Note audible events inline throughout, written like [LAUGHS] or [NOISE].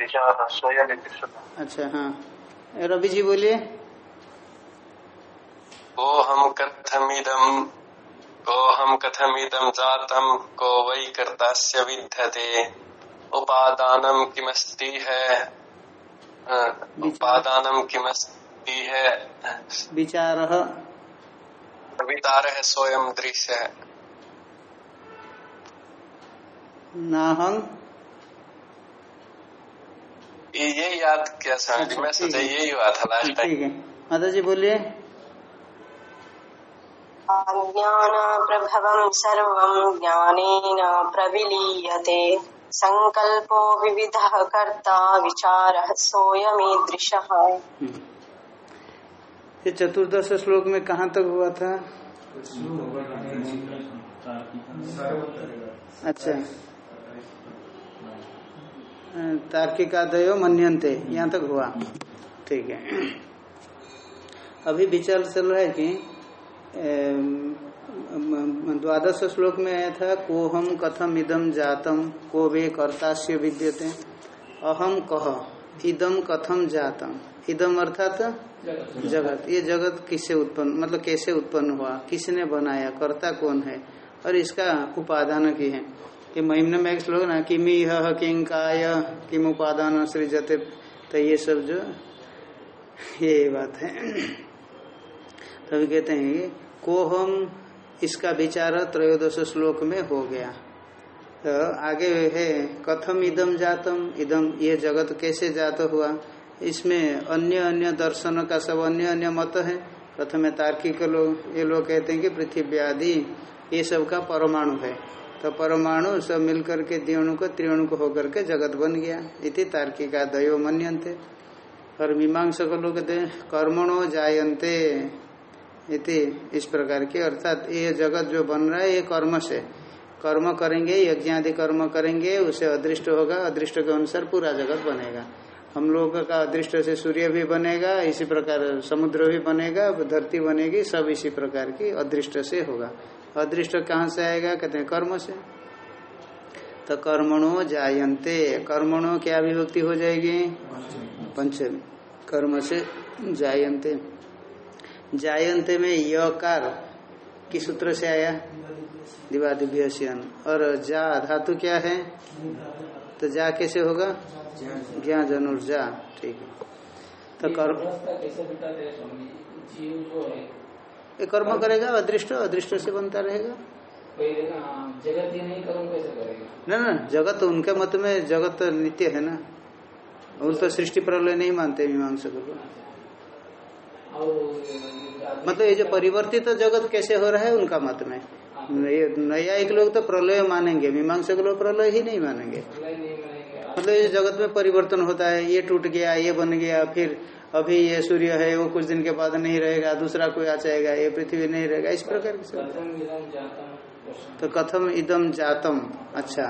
विचार अच्छा हाँ। रवि जी बोलिए। को हम कथमिदम को हम कथमिदम जातम को वै कर्तास्य विद्यते। उपादानम किमस्ति है? उपादानम किमस्ति है? विचार। वितार है स्वयं दृश्य। है नाहं। ये याद किया स्वामी जी मैं अच्छा, सोचा यही हुआ था लास्ट टाइम माता जी बोलिए। ज्ञानेन प्रविलीयते। सङ्कल्पो विविधः कर्ता विचार सोऽयमीदृशः। हम्म। ये चतुर्दश श्लोक में कहाँ तक हुआ था? अच्छा। तार्किकादयो मन्यन्ते यहाँ तक हुआ। ठीक है। अभी विचार चल रहा है कि द्वादश श्लोक में आया था को हम कथम इदम जातम को वे कर्तास्य विद्यते। अहम कह इदम कथम जातम। इदम अर्थात जगत। ये जगत किससे उत्पन्न मतलब कैसे उत्पन्न हुआ? किसने बनाया? कर्ता कौन है? और इसका उपादान की है। कि महिमन में एक श्लोक ना किमी यह किंग काय किम उपादान सृजते तो ये सब जो, ये बात है। तभी कहते हैं को हम इसका विचार त्रयोदश श्लोक में हो गया। तो आगे है, कथम इदम जातम इदम ये जगत कैसे जात हुआ? इसमें अन्य अन्य दर्शन का सब अन्य अन्य मत है। प्रथम तार्किक लोग, ये लोग कहते हैं कि पृथ्वी आदि, ये सब का परमाणु है। तो परमाणु सब मिलकर के द्विणु को त्रिणु को होकर के जगत बन गया। इति तार्किका दयो मन्यन्ते। और मीमांसक लोग कर्मणो जायन्ते। इति इस प्रकार की, अर्थात ये जगत जो बन रहा है, ये कर्म से। कर्म करेंगे यज्ञ आदि कर्म करेंगे, उसे अदृष्ट होगा, अदृष्ट के अनुसार पूरा जगत बनेगा। हम लोगों का अदृष्ट से सूर्य भी बनेगा, इसी प्रकार समुद्र भी बनेगा, धरती बनेगी, सब इसी प्रकार की अदृष्ट से होगा। अदृष्ट कहाँ से आएगा? कहते हैं कर्म से। तो कर्मणो जायन्ते। कर्मणो क्या विभक्ति हो जाएगी? पंचमी। कर्म से जायन्ते। जायन्ते में यकार किस सूत्र से आया? दिवादिभ्यन और जा धातु क्या है? तो जा कैसे होगा? ज्ञा जनुर जा। ठीक है। तो कर्म ये कर्म करेगा अदृष्ट अदृष्ट से बनता रहेगा। जगत ही नहीं कर्म कैसे करेगा? ना ना जगत उनके मत में जगत नित्य है ना। उन तो सृष्टि प्रलय नहीं मानते मीमांसक लोग और मतलब ये जो परिवर्तित तो जगत कैसे हो रहा है उनका मत में। ये नया एक लोग तो प्रलय मानेंगे मीमांसक लोग प्रलय ही नहीं मानेंगे। नहीं मानेंगे। मतलब ये जगत में परिवर्तन होता है ये टूट गया ये बन गया फिर अभी ये सूर्य है वो कुछ दिन के बाद नहीं रहेगा दूसरा कोई आ जाएगा ये पृथ्वी नहीं रहेगा इस प्रकार की तो कथम इदम जातम अच्छा।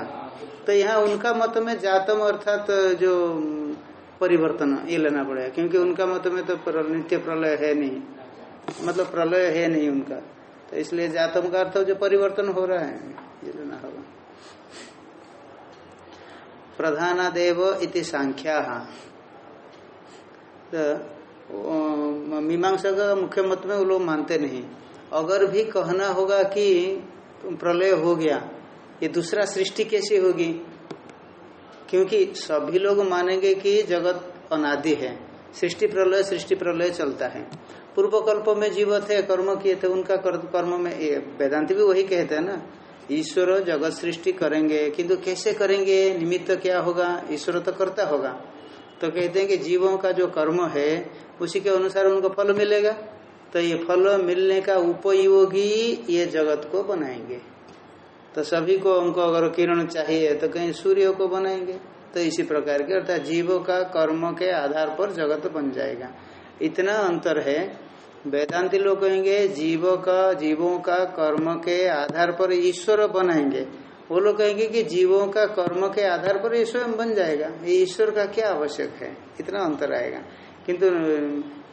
तो यहाँ उनका मत में जातम अर्थात तो जो परिवर्तन ये लेना पड़ेगा क्योंकि उनका मत में तो नित्य प्रलय है नहीं। मतलब प्रलय है नहीं उनका। तो इसलिए जातम का अर्थ जो परिवर्तन हो रहा है ये लेना होगा। प्रधानादेव इति सांख्या। तो मीमांसा का मुख्य मत में वो लोग मानते नहीं। अगर भी कहना होगा कि प्रलय हो गया, ये दूसरा सृष्टि कैसी होगी? क्योंकि सभी लोग मानेंगे कि जगत अनादि है। सृष्टि प्रलय सृष्टि प्रलय चलता है। पूर्व कल्प में जीवत है कर्म किए थे, उनका कर्म में वेदांति भी वही कहते हैं ना। ईश्वर जगत सृष्टि करेंगे, किंतु कैसे करेंगे? निमित्त क्या होगा? ईश्वर तो करता होगा। तो कहते हैं कि जीवों का जो कर्म है, उसी के अनुसार उनको फल मिलेगा। तो ये फल मिलने का उपयोगी ये जगत को बनाएँगे। तो सभी को उनको अगर किरण चाहिए तो कहीं सूर्य को बनाएँगे। तो इसी प्रकार के, अर्थात जीवों का कर्म के आधार पर जगत बन जाएगा। इतना अंतर है। वेदांति लोग कहेंगे, जीवों का जीवों का कर्म के आधार पर ईश्वर बनाएँगे। वो लोग कहेंगे कि जीवों का कर्म के आधार पर ये स्वयं बन जाएगा। ये ईश्वर का क्या आवश्यक है? इतना अंतर आएगा। किंतु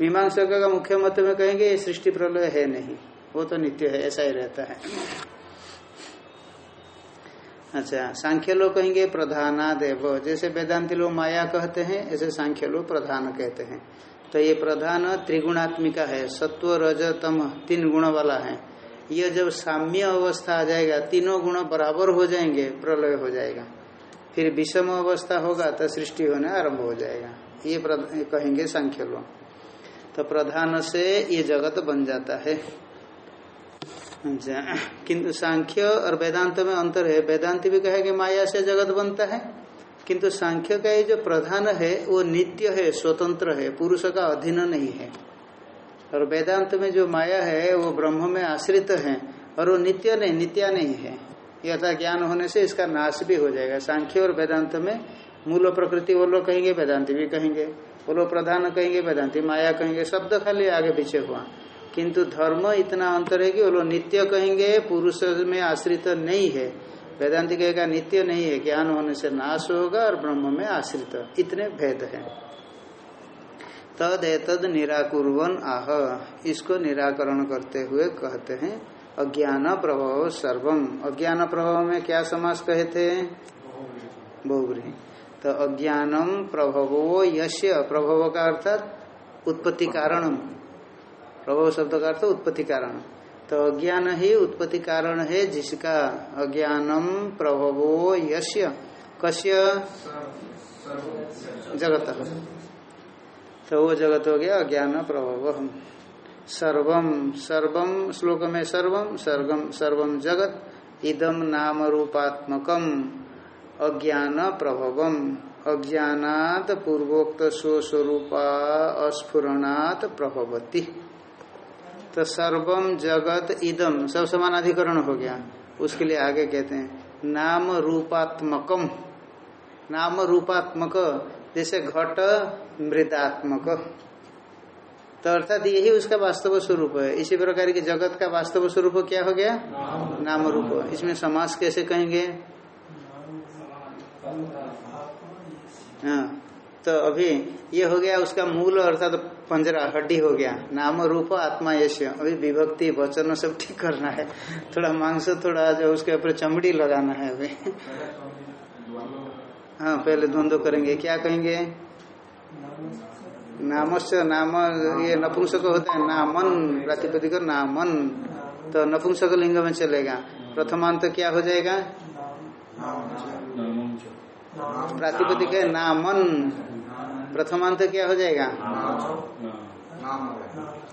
मीमांसा का मुख्य मत में कहेंगे, ये सृष्टि प्रलय है नहीं। वो तो नित्य है, ऐसा ही रहता है। अच्छा सांख्य लोग कहेंगे प्रधाना देव जैसे वेदांति लोग माया कहते हैं, ऐसे सांख्य लोग प्रधान कहते हैं। तो ये प्रधान त्रिगुणात्मिका है। सत्व, रज, तम, तीन गुण वाला है। यह जब साम्य अवस्था आ जाएगा, तीनों गुण बराबर हो जाएँगे, प्रलय हो जाएगा। फिर विषम अवस्था होगा तो सृष्टि होने आरंभ हो जाएगा। ये कहेंगे सांख्य लोग। तो प्रधान से ये जगत बन जाता है। अच्छा किंतु सांख्य और वेदांत में अंतर है। वेदांत भी कहे कि माया से जगत बनता है। किंतु सांख्य का ये जो प्रधान है, वो नित्य है, स्वतंत्र है, पुरुष का अधीन नहीं है। और वेदांत में जो माया है, वो ब्रह्म में आश्रित है और वो नित्य नहीं, नित्या नहीं है। यथा ज्ञान होने से इसका नाश भी हो जाएगा। सांख्य और वेदांत में मूल प्रकृति, वो लोग कहेंगे वेदांति भी कहेंगे, वो लोग प्रधान कहेंगे वेदांति, माया कहेंगे, शब्द खाली आगे पीछे हुआ। किंतु धर्म इतना अंतर है कि वो लोग नित्य कहेंगे, पुरुष में आश्रित नहीं है। वेदांति कहेगा, नित्य नहीं है, ज्ञान होने से नाश होगा और ब्रह्म में आश्रित। इतने भेद है। तद एतद निराकुर्वन आह। इसको निराकरण करते हुए कहते हैं अज्ञान प्रभाव सर्वम अज्ञान प्रभाव में क्या समास कहे थे? बहुग्री तो अज्ञानम प्रभवो यश्य प्रभव का अर्थात उत्पत्ति कारणम प्रभव शब्द का अर्थ उत्पत्ति कारण। तो अज्ञान ही उत्पत्ति कारण है जिसका अज्ञानम प्रभवो यश्य कश्य जगत। तो वो जगत हो गया अज्ञान प्रभव सर्वम सर्वम, श्लोक में सर्वम सर्वम सर्वम जगत इदम नाम रूपात्मकम। अज्ञान प्रभवम। अज्ञात पूर्वोक्त स्वस्वरूपा अस्फुरणात प्रभवती। तो सर्वम जगत इदम सब समानाधिकरण हो गया। उसके लिए आगे कहते हैं, नाम रूपात्मकम। नाम रूपात्मक, जैसे घट मृदात्मक। तो अर्थात यही उसका वास्तव स्वरूप है। इसी प्रकार की जगत का वास्तव स्वरूप क्या हो गया? नाम रूप। इसमें समास कैसे कहेंगे? हाँ तो अभी ये हो गया उसका मूल अर्थात पंजरा हड्डी हो गया। नाम रूप आत्मा यश अभी विभक्ति, वचन सब ठीक करना है। थोड़ा मांस, थोड़ा जो उसके ऊपर चमड़ी लगाना है अभी। हाँ पहले द्वंद्व करेंगे। क्या कहेंगे? नामस्य नाम ये नपुंसक होता है नामन प्रातिपदिक नामन। तो नपुंसक लिंग में चलेगा। प्रथमांत क्या हो जाएगा? प्रातिपदिक है नामन। प्रथमांत क्या हो जाएगा?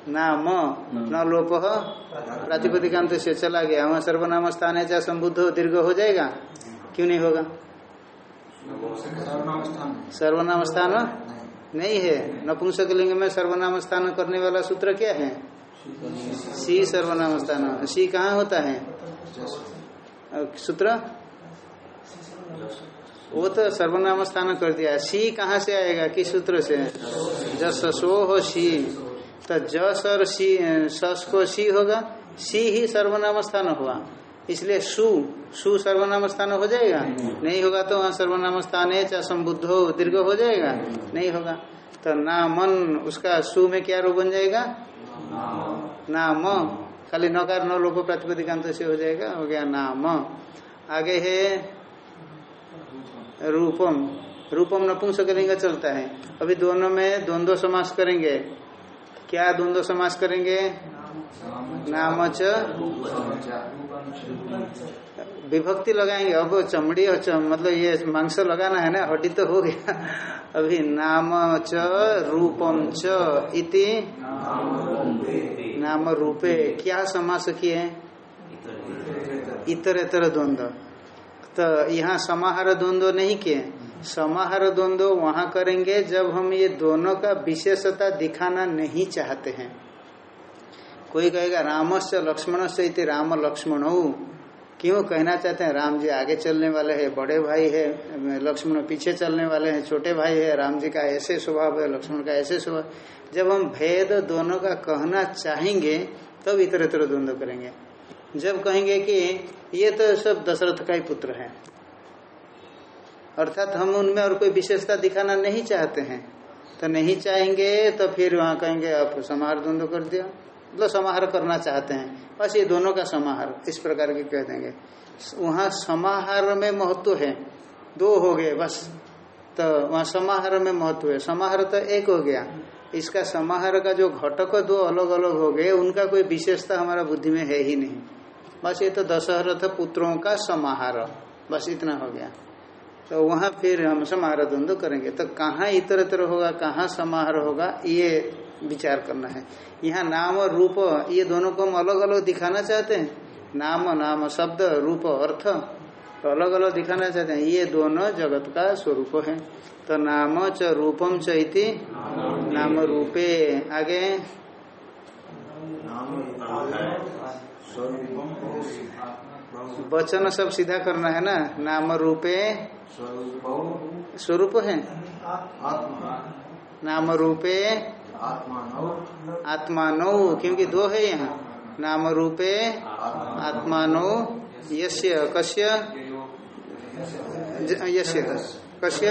नाम। न लोप प्रातिपदिकांत से चला गया। वहाँ सर्वनाम स्थान है चाहे संबुद्ध दीर्घ हो जाएगा? क्यों नहीं होगा? सर्वनाम स्थान नहीं है। नपुंसक लिंग में सर्वनाम स्थान करने वाला सूत्र क्या है? सी सर्वनाम स्थान सी कहाँ होता है? सूत्र? वो तो सर्वनाम स्थान कर दिया। सी कहाँ से आएगा? किस सूत्र से? जस सो हो सी। तो जस और सी सस को सी होगा। सी ही सर्वनाम स्थान हुआ। इसलिए सु सु सर्वनाम स्थान हो जाएगा। नहीं होगा तो वहाँ सर्वनाम स्थान है चाहे संबुद्ध हो दीर्घ हो जाएगा। नहीं होगा। तो नामन उसका सु में क्या रूप बन जाएगा? नाम। खाली नकार न लोग प्रातिपदिकांत से हो जाएगा हो गया नाम। आगे है रूपम। रूपम नपुंसकलिंग चलता है। अभी दोनों में द्वंद्व समास करेंगे। क्या द्वंद्व समास करेंगे? नाम विभक्ति लगाएँगे। अब चमड़ी और चम, मतलब ये मांस लगाना है ना हड्डी तो हो गया। अभी नाम च रूपम च इति नाम रूपे। क्या समास किए इतर इतर द्वंद्व। तो यहाँ समाहार द्वंद्व नहीं किए। समाहार द्वंद्व वहाँ करेंगे जब हम ये दोनों का विशेषता दिखाना नहीं चाहते हैं। कोई कहेगा, रामस्य लक्ष्मण से राम लक्ष्मण। क्यों कहना चाहते हैं, राम जी आगे चलने वाले हैं, बड़े भाई है, लक्ष्मण पीछे चलने वाले हैं, छोटे भाई है, राम जी का ऐसे स्वभाव है, लक्ष्मण का ऐसे स्वभाव जब हम भेद दोनों का कहना चाहेंगे, तब तो इतर इतर द्वंद्व करेंगे। जब कहेंगे कि ये तो सब दशरथ का ही पुत्र है। अर्थात हम उनमें और कोई विशेषता दिखाना नहीं चाहते हैं। तो नहीं चाहेंगे तो फिर वहाँ कहेंगे, आप समार द्वंद्व कर दिया। मतलब समाहार करना चाहते हैं। बस ये दोनों का समाहार, इस प्रकार के कह देंगे। वहाँ समाहार में महत्व है। दो हो गए, बस। तो वहाँ समाहार में महत्व है। समाहार तो एक हो गया। इसका समाहार का जो घटक दो अलग अलग हो गए, उनका कोई विशेषता हमारा बुद्धि में है ही नहीं। बस ये तो दशहरथ पुत्रों का समाहार। बस इतना हो गया। तो वहाँ फिर हम समाहार द्वंद्व करेंगे। तो कहाँ इतर इतर होगा, कहाँ समाहार होगा, ये विचार करना है। यहाँ नाम और रूप ये दोनों को हम अलग अलग दिखाना चाहते हैं। नाम नाम शब्द रूप अर्थ तो अलग अलग दिखाना चाहते हैं। ये दोनों जगत का स्वरूप है। तो नाम च रूपम च इति नाम रूपे। आगे। वचन सब सीधा करना है ना? नाम रूपे। स्वरूप है। नाम रूपे। आत्मानो। क्योंकि दो है यहाँ। नाम रूपे आत्मानो यस्य कस्य यस्य कस्य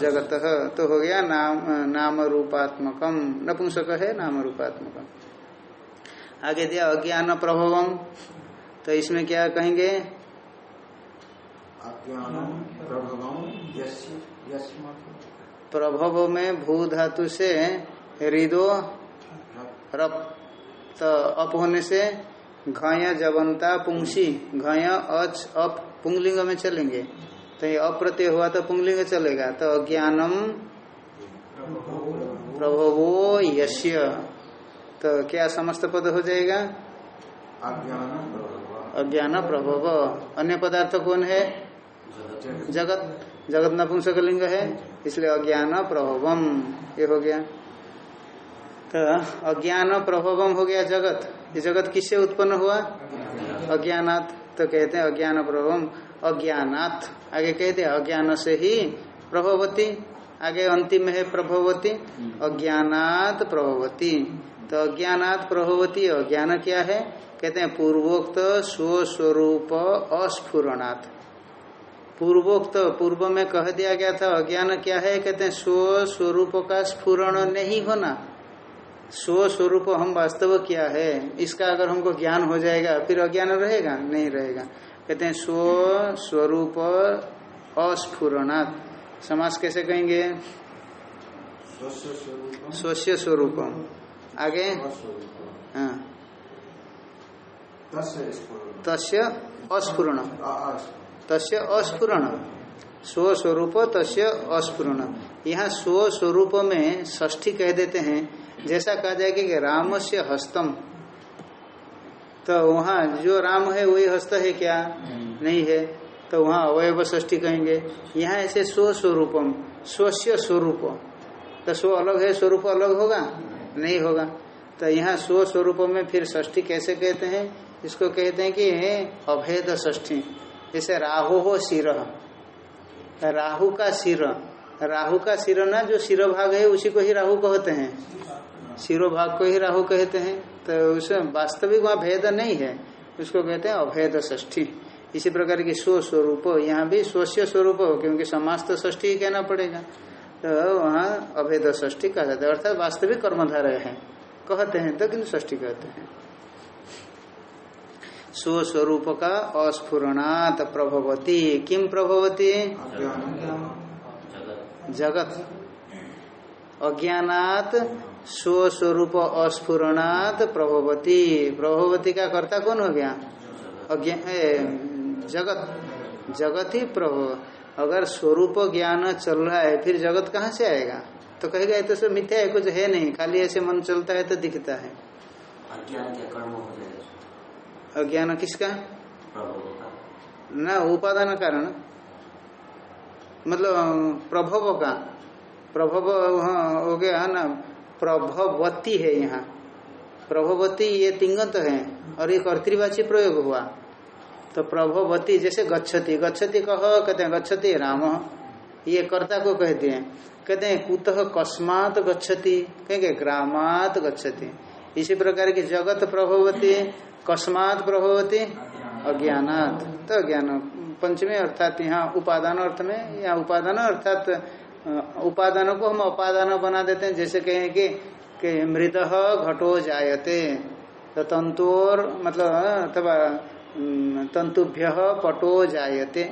जगत। तो हो गया नाम नाम रूपात्मकम। नपुंसक है नाम रूपात्मकम। आगे दिया अज्ञान प्रभवम। तो इसमें क्या कहेंगे? प्रभव में भू धातु से हृदो रप। तो अप होने से घय जबंता पुंसी। घय अच अप पुंगलिंग में चलेंगे। तो ये अप्रत्यय हुआ तो पुंगलिंग चलेगा। तो अज्ञानम प्रभवो यश्य। तो क्या समस्त पद हो जाएगा? अज्ञान प्रभव। अन्य पदार्थ कौन है? जगत। जगत। नपुंसक लिंग है इसलिए अज्ञान प्रभवम। ये हो गया। तो अज्ञान प्रभवम हो गया जगत। ये जगत किससे उत्पन्न हुआ? अज्ञानात। तो कहते हैं अज्ञान प्रभवम अज्ञानात। आगे कहते हैं अज्ञान से ही प्रभवती। आगे अंतिम है प्रभवती। अज्ञानात प्रभवती। तो अज्ञानात प्रभवती, अज्ञान क्या है? कहते हैं पूर्वोक्त स्वस्वरूप अस्फुरणात्। पूर्वोक्त, पूर्व में कह दिया गया था, अज्ञान क्या है? कहते हैं स्वस्वरूप का स्फुरण नहीं होना। स्व स्वरूप हम वास्तव क्या है इसका अगर हमको ज्ञान हो जाएगा फिर अज्ञान रहेगा? नहीं रहेगा। कहते हैं स्व स्वरूप अस्फुरणात् समास कैसे कहेंगे? स्वस्य स्वरूप आगे हाँ। तस्य अस्फुरण तस्य अस्फुरण स्वस्वरूप तस्य अस्फुरण यहाँ स्वस्वरूप में ष्ठी कह देते हैं जैसा कहा जाएगा कि राम से हस्तम। तो वहाँ जो राम है, वही हस्त है क्या? नहीं नहीं है। तो वहाँ अवयव ष्ठी कहेंगे। यहाँ ऐसे स्वस्वरूपम, स्वस्य स्वरूप। तो स्व अलग है, स्वरूप अलग होगा? नहीं होगा। तो यहाँ स्व स्वरूप में फिर ष्ठी कैसे कहते हैं? इसको कहते हैं कि अभेद ष्ठी जैसे राहु हो सिर। राहु का सिर। राहु का सिर ना, जो सिर भाग है, उसी को ही राहु कहते हैं। सिरो भाग को ही राहु कहते हैं। तो उसमें वास्तविक वहाँ भेद नहीं है। उसको कहते हैं अभेद ष्ठी इसी प्रकार की स्व स्वरूप यहाँ भी स्वस्य स्वरूप हो क्योंकि समाज तो ष्ठी ही कहना पड़ेगा। तो वहाँ अभेद ष्ठी कहा जाता है। अर्थात वास्तविक कर्मधारय है। कहते हैं तो किन्तु ष्ठी कहते हैं। स्वस्वरूप का अस्फुरणात प्रभवती। किम प्रभवती? जगत। अज्ञानात स्वस्वरूप अस्फुरणात प्रभवती। प्रभवती का कर्ता कौन हो गया? अज्ञा जगत। जगत ही प्रभव। अगर स्वरूप ज्ञान चल रहा है फिर जगत कहाँ से आएगा? तो कहेगा ये तो सब मिथ्या है कुछ है नहीं। खाली ऐसे मन चलता है तो दिखता है। अज्ञान हो किसका? प्रभु का न उपादान कारण। मतलब प्रभव का। प्रभव हाँ हो गया ना? प्रभवती है यहाँ। प्रभवती ये तिंगंत है और ये कर्तवाची प्रयोग हुआ। तो प्रभवती जैसे गच्छति गच्छति कह, कहते हैं, गच्छति राम। ये कर्ता को कहते हैं। कहते हैं, कुतः कस्मात गच्छति? कहेंगे, ग्रामात गच्छति। इसी प्रकार की जगत प्रभवती, कस्मात प्रभवती, अज्ञानात। तो अज्ञान, पंचमी अर्थात यहाँ उपादान अर्थ में, यहाँ उपादान अर्थात उपादान को हम अपादान बना देते हैं जैसे कहें कि, कि मृद घटो जायते तो तंतुर मतलब अथवा तंतुभ्य पटो जायते।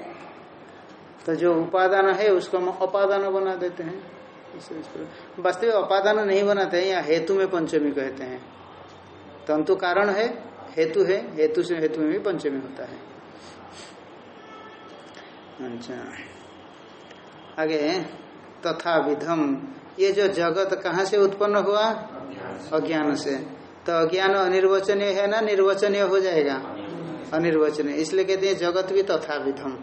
तो जो उपादान है उसको हम अपादान बना देते हैं। वास्तविक अपादान नहीं बनाते हैं यहाँ हेतु में पंचमी कहते हैं। तंतु कारण है हेतु है हेतु से हेतु में भी पंचमी होता है। अच्छा। आगे। तथा विधम। ये जो जगत कहाँ से उत्पन्न हुआ? अज्ञान से। तो अज्ञान अनिर्वचनीय है ना? निर्वचनीय हो जाएगा। अनिर्वचनीय। इसलिए कहते हैं जगत भी तथा विधम।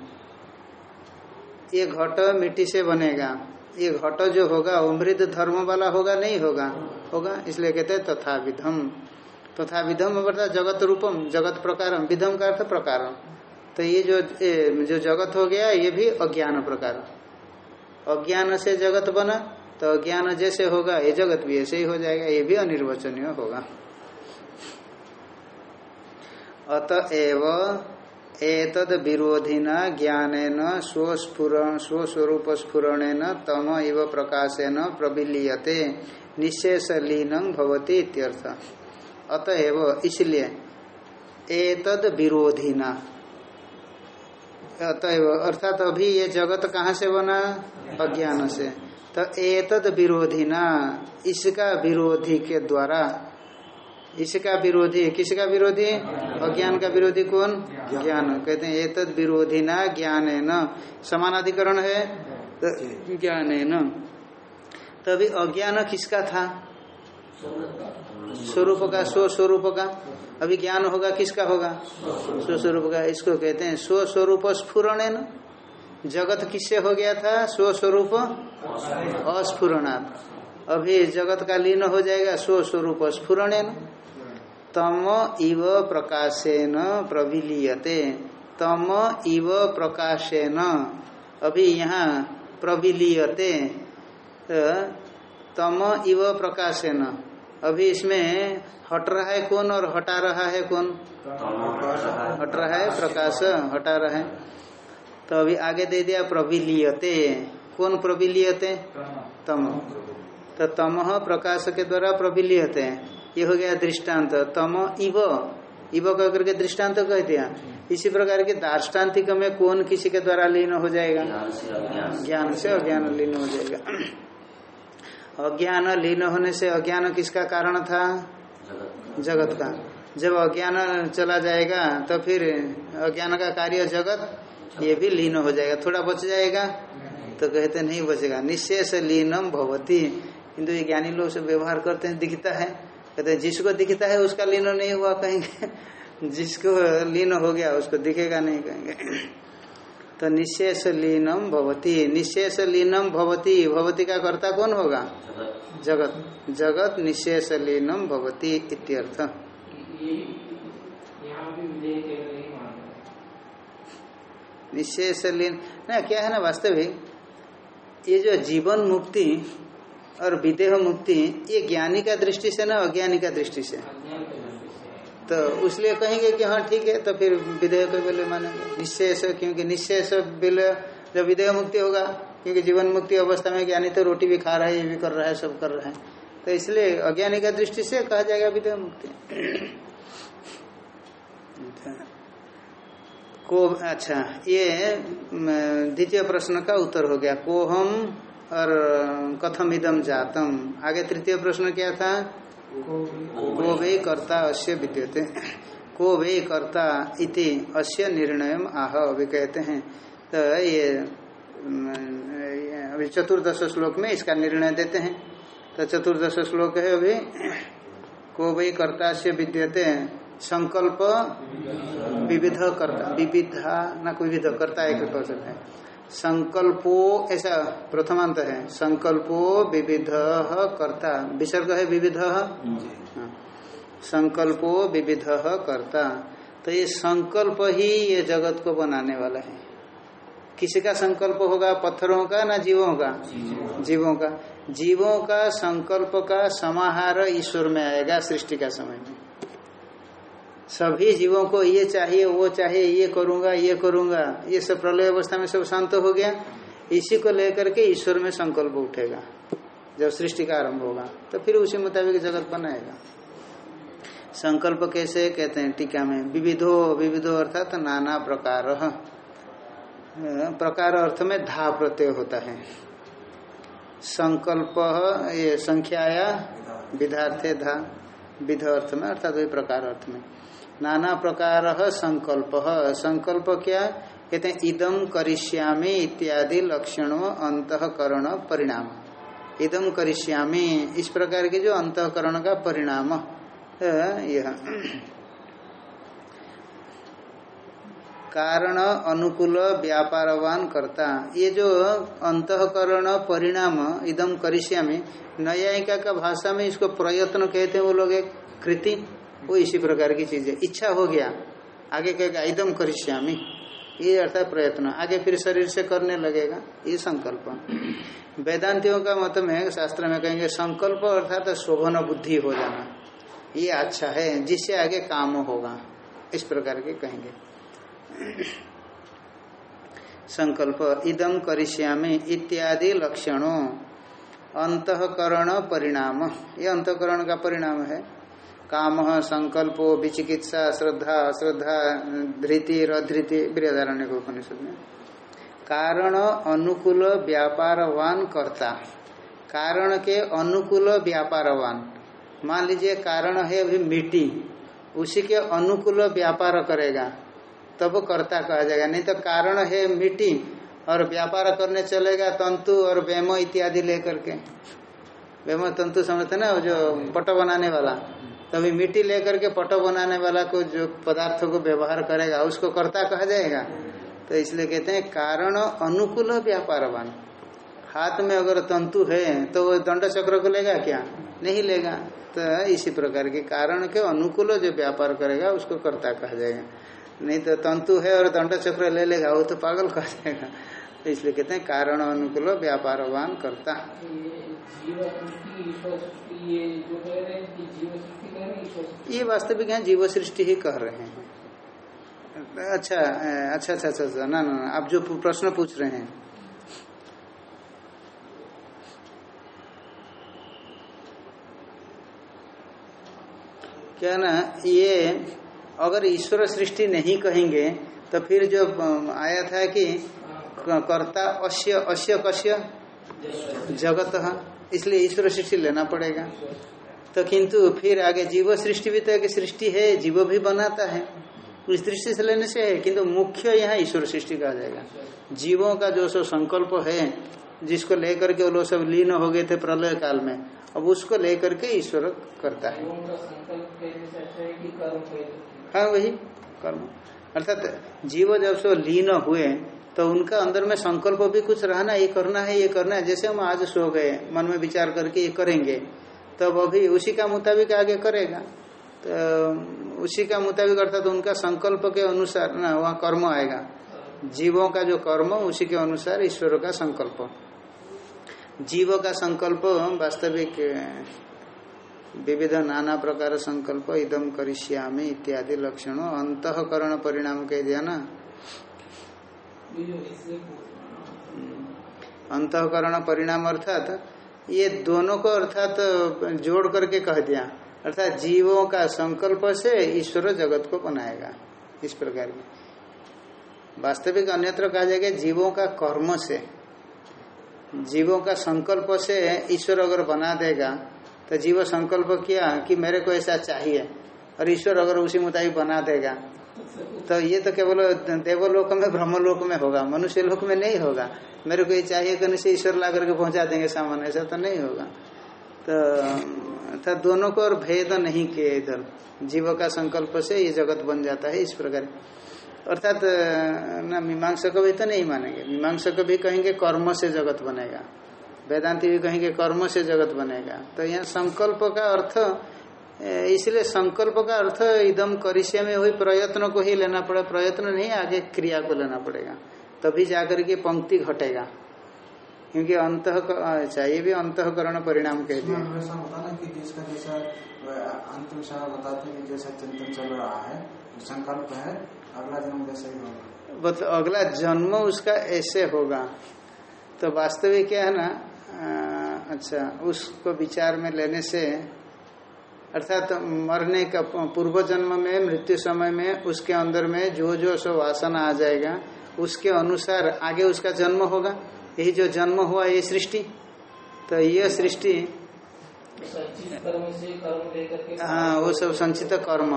ये घट मिट्टी से बनेगा। ये घट जो होगा मृद धर्म वाला होगा, नहीं होगा। होगा? इसलिए कहते हैं तथा विधम। तथा विधम अर्थात जगत रूपम, जगत प्रकारम। विधम का अर्थ प्रकारम। तो ये जो जो जगत हो गया, ये भी अज्ञान प्रकार। अज्ञान से जगत बना तो अज्ञान जैसे होगा, ये जगत भी ऐसे ही हो जाएगा, ये भी अनिर्वचनीय होगा। अतएव एतद विरोधिना ज्ञानेन स्वस्वरूप स्फुरणेन तम इव प्रकाशन प्रबिलीयते निशेष लीनं भवति अतएव इसलिए एतद विरोधिना। अतएव अर्थात अभी ये जगत कहाँ से बना? अज्ञान से। तो एतद विरोधिना, इसका विरोधी के द्वारा। इसका विरोधी, किसका विरोधी? अज्ञान का विरोधी कौन? ज्ञान। कहते हैं, एतद विरोधी ना ज्ञान है न समानाधिकरण है? तो ज्ञान है न तभी अज्ञान किसका था? स्वरूप का। स्वस्वरूप का। अभी ज्ञान होगा, किसका होगा? स्वस्वरूप का। इसको कहते हैं स्वस्वरूप स्फुरण है न जगत किससे हो गया था? स्व स्वरूप अस्फुरणात्। अभी जगत का लीन हो जाएगा स्व स्वरूप स्फुरण तम इव प्रकाशेन प्रविलीयते। तम इव प्रकाशेन। अभी यहाँ प्रविलीयते। तो तम इव प्रकाशेन। अभी इसमें हट रहा है कौन और हटा रहा है कौन? हट रहा है, प्रकाश, हटा रहा है। तो अभी आगे दे दिया, प्रविलीयते। कौन प्रविलीयते? तम। तो तम प्रकाश के द्वारा प्रविलीयते। ये हो गया दृष्टांत। तम इव। इव कह करके दृष्टांत कह दिया। इसी प्रकार के दार्ष्टान्तिक में कौन किसी के द्वारा लीन हो जाएगा? ज्ञान से अज्ञान लीन हो जाएगा। अज्ञान लीन होने से अज्ञान किसका कारण था? जगत का। जब अज्ञान चला जाएगा तो फिर अज्ञान का कार्य जगत ये भी लीन हो जाएगा। थोड़ा बच जाएगा तो कहते नहीं बचेगा। निशेष लीनम भवती। किंतु ये ज्ञानी लोग से व्यवहार करते हैं दिखता है। कहते हैं जिसको दिखता है उसका लीन नहीं हुआ कहेंगे। [LAUGHS] जिसको लीन हो गया उसको दिखेगा नहीं कहेंगे। तो निशेष लीनम भवती। निशेष लीनम भवती। भवती का कर्ता कौन होगा? जगत। जगत निशेष लीनम भवती इत्यर्थ निशेष लीन ना, क्या है ना वास्तविक? ये जो जीवन मुक्ति और विदेह मुक्ति, ये ज्ञानी का दृष्टि से ना अज्ञानी का दृष्टि से अज्ञान के दृष्टि से तो उसलिए कहेंगे कि हाँ ठीक है तो फिर विधेय को विलय मानेंगे। निश्चेष क्योंकि निश्चेष विलय जब विधेय मुक्ति होगा, क्योंकि जीवन मुक्ति अवस्था में ज्ञानी तो रोटी भी खा रहा है, ये भी कर रहा है, सब कर रहा है। तो इसलिए अज्ञानी का दृष्टि से कहा जाएगा विधेय मुक्ति। को अच्छा ये द्वितीय प्रश्न का उत्तर हो गया। को हम और कथम इदम जातम। आगे तृतीय प्रश्न क्या था? को वे कर्ता अस्य विद्यते। को वे कर्ता इति अस्य निर्णय आह अभी कहते हैं। तो ये अभी चतुर्दश श्लोक में इसका निर्णय देते हैं। तो चतुर्दश श्लोक है अभी को वे कर्ता से विद्यते संकल्प विविध कर्ता विविधा, ना कोई विविध कर्ता एक पर्सन है। संकल्पो ऐसा प्रथमांत है संकल्पो विविध कर्ता विसर्ग है विविध? हाँ। संकल्पो विविध कर्ता। तो ये संकल्प ही ये जगत को बनाने वाला है। किसी का संकल्प होगा पत्थरों का ना जीवों का? जीवों का। जीवों का संकल्प का समाहार ईश्वर में आएगा सृष्टि का समय में। सभी जीवों को ये चाहिए, वो चाहिए, ये करूँगा ये करूँगा। ये सब प्रलय अवस्था में सब शांत हो गया। इसी को लेकर के ईश्वर में संकल्प उठेगा। जब सृष्टि का आरंभ होगा तो फिर उसी मुताबिक जगत बनाएगा। संकल्प कैसे? कहते हैं टीका में, विविधो विविधो अर्थात नाना प्रकार। प्रकार अर्थ में धा प्रत्यय होता है। संकल्प, ये संख्याया, विधार्थे धा। विध अर्थ में, अर्थात वही प्रकार अर्थ में। नाना प्रकार संकल्प। संकल्प क्या? कहते हैं इदम करिष्यामी इत्यादि लक्षणों अंतकरण परिणाम। इदम करिष्यामी, इस प्रकार के जो अंतकरण का परिणाम यह। कारण अनुकूल व्यापारवान करता। ये जो अंतकरण परिणाम इदम करिष्यामी न्यायिका का भाषा में इसको प्रयत्न कहते हैं वो लोग एक कृति, वो इसी प्रकार की चीज़ है। इच्छा हो गया, आगे कहेगा, इदम करिष्यामी ये अर्थात प्रयत्न। आगे फिर शरीर से करने लगेगा, ये संकल्प। वेदांतियों का मत में, शास्त्र में कहेंगे, संकल्प अर्थात शोभन बुद्धि हो जाना। ये अच्छा है, जिससे आगे काम होगा, इस प्रकार के कहेंगे। संकल्प इदम करिष्यामी इत्यादि लक्षणों। अंतकरण परिणाम। ये अंतकरण का परिणाम है। काम, संकल्पो, विचिकित्सा, श्रद्धा, अश्रद्धा, धृति, रधृति, बृहदारण्य को उपनिषद में। कारण, अनुकूल, व्यापारवान, करता। कारण के अनुकूल, व्यापारवान। मान लीजिए, कारण है अभी मिट्टी। उसी के अनुकूल, व्यापार करेगा। तब कर्ता कहा जाएगा। नहीं तो कारण है मिट्टी और व्यापार करने चलेगा तंतु और वेमो इत्यादि लेकर के। वेमो तंतु समझते ना जो पट बनाने वाला। तभी मिट्टी लेकर के पट बनाने वाला को जो पदार्थों को व्यवहार करेगा, उसको कर्ता कहा जाएगा। तो इसलिए कहते हैं कारण अनुकूल व्यापारवान। हाथ में अगर तंतु है तो वो दंड चक्र को लेगा क्या? नहीं लेगा। तो इसी प्रकार के कारण के अनुकूल जो व्यापार करेगा, उसको कर्ता कहा जाएगा। नहीं तो तंतु है और दंड चक्र ले लेगा, वो तो पागल कहा जाएगा तो इसलिए कहते हैं कारण अनुकूल व्यापारवान करता। ये वास्तविक है जीव सृष्टि ही कह रहे हैं। अच्छा अच्छा अच्छा अच्छा अच्छा ना ना, आप जो प्रश्न पूछ रहे हैं। क्या ना, ये अगर ईश्वर सृष्टि नहीं कहेंगे तो फिर जो आया था कि कर्ता अश्य अश्य कश्य जगत। इसलिए ईश्वर सृष्टि लेना पड़ेगा। तो किंतु फिर आगे जीव सृष्टि भी तो एक सृष्टि है, जीव भी बनाता है। इस दृष्टि से लेने से है, किंतु मुख्य यहाँ ईश्वर सृष्टि कहा जाएगा। जीवों का जो सो संकल्प है, जिसको लेकर के वो लोग सब लीन हो गए थे प्रलय काल में, अब उसको लेकर के ईश्वर करता है। हाँ वही कर्म। अर्थात जीव जब से लीन हुए तो उनका अंदर में संकल्प भी कुछ रहना, ये करना है, ये करना है। जैसे हम आज सो गए, मन में विचार करके ये करेंगे तब तो अभी उसी का मुताबिक आगे करेगा। तो उसी का मुताबिक अर्थात तो उनका संकल्प के अनुसार ना, वहाँ कर्म आएगा। जीवों का जो कर्म, उसी के अनुसार ईश्वर का संकल्प। जीव का संकल्प वास्तविक विविध नाना प्रकार संकल्प इदम करिष्यामी इत्यादि लक्षणों अंतकरण परिणाम कह दिया ना? अंतकरण परिणाम अर्थात ये दोनों को अर्थात जोड़ करके कह दिया। अर्थात जीवों का संकल्प से ईश्वर जगत को बनाएगा इस प्रकार की वास्तविक अन्यत्र कहा जाएगा जीवों का कर्म से। जीवों का संकल्प से ईश्वर अगर बना देगा तो जीव संकल्प किया कि मेरे को ऐसा चाहिए और ईश्वर अगर उसी मुताबिक बना देगा तो ये तो केवल देवलोक में, ब्रह्मलोक में होगा, मनुष्य लोक में नहीं होगा। मेरे को ये चाहिए करने से ईश्वर ला करके पहुँचा देंगे सामान, ऐसा तो नहीं होगा। तो अर्थात दोनों को और भेद नहीं किए इधर। जीव का संकल्प से ये जगत बन जाता है इस प्रकार। अर्थात, न, मीमांसक भी तो नहीं मानेंगे। मीमांसक भी कहेंगे कर्म से जगत बनेगा। वेदांति भी कहेंगे कर्म से जगत बनेगा। तो यहाँ संकल्प का अर्थ इसलिए संकल्प का अर्थ इदम करिष्य में हुई प्रयत्न को ही लेना पड़े प्रयत्न नहीं आगे क्रिया को लेना पड़ेगा। तभी जाकर के पंक्ति घटेगा। क्योंकि अंत चाहिए भी अंतकरण परिणाम कहते ऐसा होता ना कि जिसका जैसा अंत में सारा बताते हैं जैसा चिंतन चल रहा है संकल्प है अगला जन्म वैसा ही होगा। अगला जन्म उसका ऐसे होगा। तो वास्तविक क्या है ना अच्छा उसको विचार में लेने से, अर्थात तो मरने का पूर्व जन्म में, मृत्यु समय में, उसके अंदर में जो जो सो वासना आ जाएगा, उसके अनुसार आगे उसका जन्म होगा। यही जो जन्म हुआ, ये सृष्टि। तो यह सृष्टि हाँ वो सब संचित कर्म।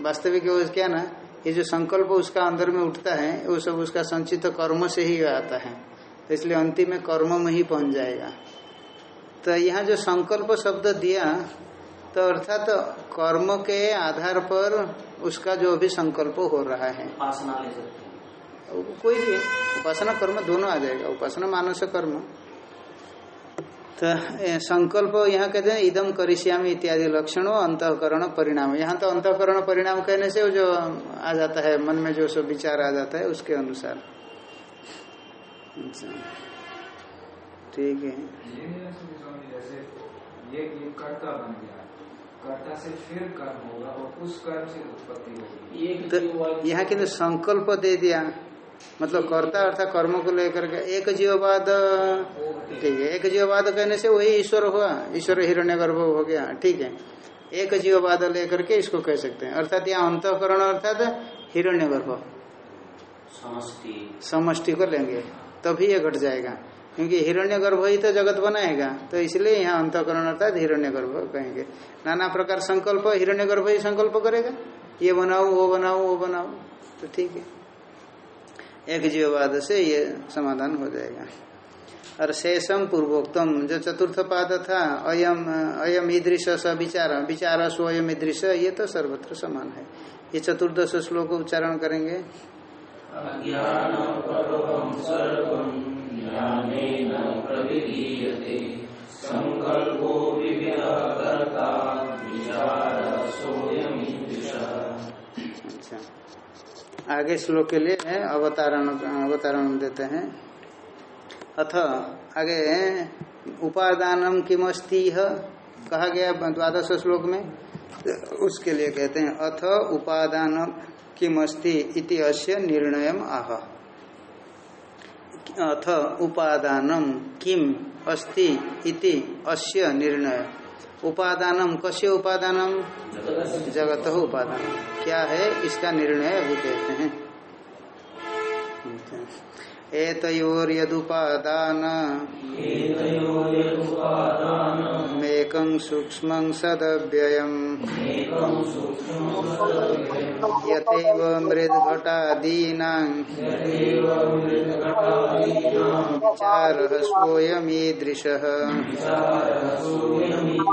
वास्तविक वो क्या ना, ये जो संकल्प उसका अंदर में उठता है, वो सब उसका संचित कर्म से ही आता है। तो इसलिए अंतिम में कर्म में ही पहुँच जाएगा। तो यहाँ जो संकल्प शब्द दिया तो अर्थात तो कर्म के आधार पर उसका जो भी संकल्प हो रहा है। उपासना ले सकते कोई भी उपासना कर्म दोनों आ जाएगा। उपासना मानस कर्म। तो संकल्प यहाँ कहते हैं इदम करिष्यामी इत्यादि लक्षणों अंतकरण परिणाम। यहाँ तो अंतकरण परिणाम कहने से वो जो आ जाता है मन में जो सब विचार आ जाता है उसके अनुसार। अच्छा ठीक है। ये जैसे कर्ता बन गया कर्ता से फिर कर्म होगा और उस कर्म से उत्पत्ति होगी तो यहाँ के संकल्प दे दिया। मतलब कर्ता अर्थात कर्म को लेकर के एक जीववाद ठीक है एक जीववाद कहने से वही ईश्वर हुआ। ईश्वर हिरण्य गर्भ हो गया ठीक है। एक जीववाद लेकर के इसको कह सकते हैं। अर्थात यहाँ अंतकरण अर्थात हिरण्य गर्भ समष्टि। समष्टि को लेंगे। तभी ये घट जाएगा। क्योंकि हिरण्य गर्भ ही तो जगत बनाएगा। तो इसलिए यहाँ अंतकरण अर्थात हिरण्य गर्भ कहेंगे। नाना प्रकार संकल्प हिरण्य गर्भ ही संकल्प करेगा। ये बनाओ, वो बनाओ वो बनाओ। तो ठीक है। एक जीववाद से ये समाधान हो जाएगा। और शेषम पूर्वोक्तम, जो चतुर्थ पाद था, अयम अयम ईदृश स विचार विचार स्वयं ईदृश, ये तो सर्वत्र समान है। ये चतुर्दश श्लोक उच्चारण करेंगे। अच्छा। आगे श्लोक के लिए अवतारण अवतारण देते हैं। अथ, आगे उपादानम किमस्ति कहा गया द्वादश श्लोक में, उसके लिए कहते हैं, अथ उपादान किमस्ति इति अस्य निर्णय आह। अथ उपादानम किम अस्ति इति अस्य निर्णय। उपादानम कस्य उपादानम जगत उपादान। क्या है इसका निर्णय? अभी कहते हैं। एतयोर यदुपादान मेकं सूक्ष्मं सदव्ययम्। यथैव मृद्घटादीनां विचारः स्वयमीदृशः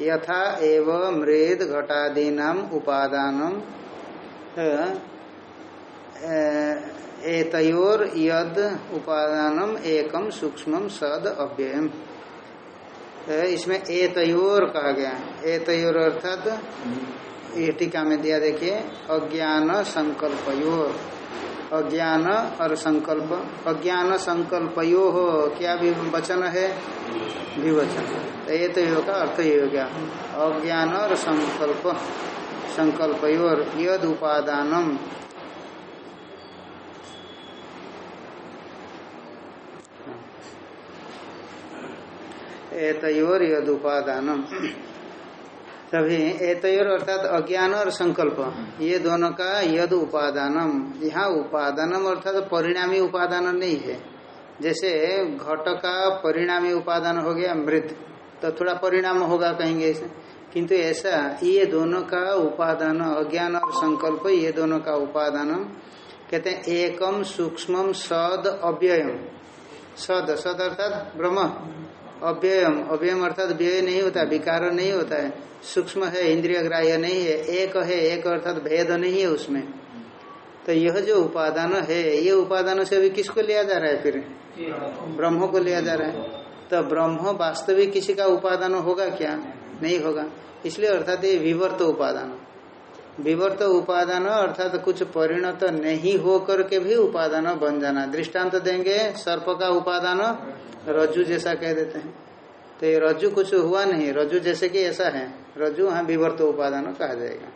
यथा एव मृद घटादीनाम उपादानम एतयोर यद उपादानम एकम सूक्ष्मम सद अव्ययम। इसमें एतयोर कहा गया। एतयोर अर्थात ये टीका में दिया देखिए अज्ञान संकल्पयोर। अज्ञान और संकल्प। अज्ञान संकल्पयो हो क्या भी वचन है? विवचन। तो ये तो योग का अर्थ ये हो गया। अज्ञान और संकल्प। संकल्पयोर यद उपादानम एतयोर यद उपादानम तभी एतयोर अर्थात अज्ञान और संकल्प। ये दोनों का यद उपादानम। यहाँ उपादानम अर्थात परिणामी उपादान नहीं है। जैसे घट का परिणामी उपादान हो गया मृत तो थोड़ा परिणाम होगा कहेंगे इसे। किंतु ऐसा ये दोनों का उपादान, अज्ञान और संकल्प, ये दोनों का उपादान कहते हैं, एकम सूक्ष्म सद अव्ययम। सद सद अर्थात ब्रह्म। अव्ययम। अव्ययम अर्थात व्यय नहीं होता, विकार नहीं होता है। सूक्ष्म है, इंद्रिय ग्राह्य नहीं है, एक है, एक अर्थात भेद नहीं है उसमें। तो यह जो उपादान है, ये उपादान से अभी किसको लिया जा रहा है फिर? ब्रह्म को लिया जा रहा है। तो ब्रह्म वास्तविक किसी का उपादान होगा क्या? नहीं होगा। इसलिए अर्थात ये विवर्त उपादान। विवर्त उपादान अर्थात कुछ परिणत नहीं हो करके भी उपादान बन जाना। दृष्टांत देंगे, सर्प का उपादान रज्जु जैसा कह देते हैं। तो ये रज्जु कुछ हुआ नहीं। रज्जु जैसे कि ऐसा है। रज्जु यहाँ विवर्त उपादान कहा जाएगा।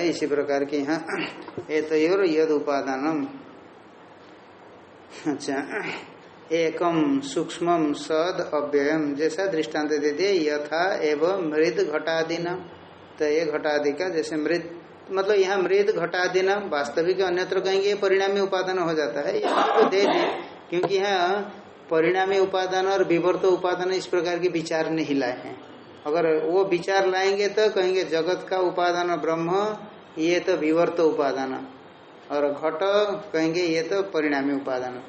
इसी प्रकार के यहाँ [CLEARS THROAT] एतयोर यद उपादानम। अच्छा। एकम सूक्ष्म सद अव्ययम। जैसा दृष्टांत दे दिए, यथा एवं मृद घटादि नाम तो ये घटादि का जैसे मृत मतलब यहाँ मृद घटादि नाम वास्तविक अन्यत्र कहेंगे परिणामी उपादान हो जाता है। यहाँ तो दे दिए क्योंकि यहाँ परिणामी उपादान और विवर्त उपादान इस प्रकार के विचार नहीं लाए हैं। अगर वो विचार लाएँगे तो कहेंगे, जगत का उपादान ब्रह्म, ये तो विवर्त उपादान। और घट कहेंगे, ये तो परिणामी उपादान।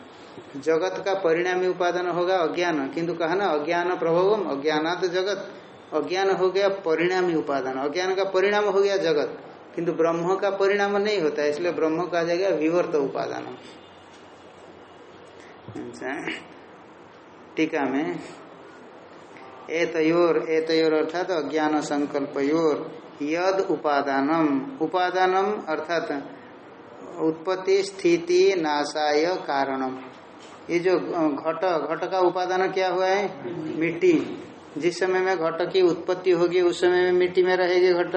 जगत का परिणामी उपादान होगा अज्ञान। किंतु कहा ना, अज्ञान प्रभावम, अज्ञानात जगत। अज्ञान हो गया परिणामी उपादान। अज्ञान का परिणाम हो गया जगत। किंतु ब्रह्म का परिणाम नहीं होता, इसलिए ब्रह्म कहा जाएगा विवर्त उपादान। टीका में, एतयोर एतयोर अर्थात अज्ञान संकल्पयोर यद उपादानम। उपादानम अर्थात उत्पत्ति, स्थिति, नाशाय कारणम। ये जो घट घट का उपादान क्या हुआ है? मिट्टी। जिस समय में घट की उत्पत्ति होगी, उस समय में मिट्टी में रहेगी घट,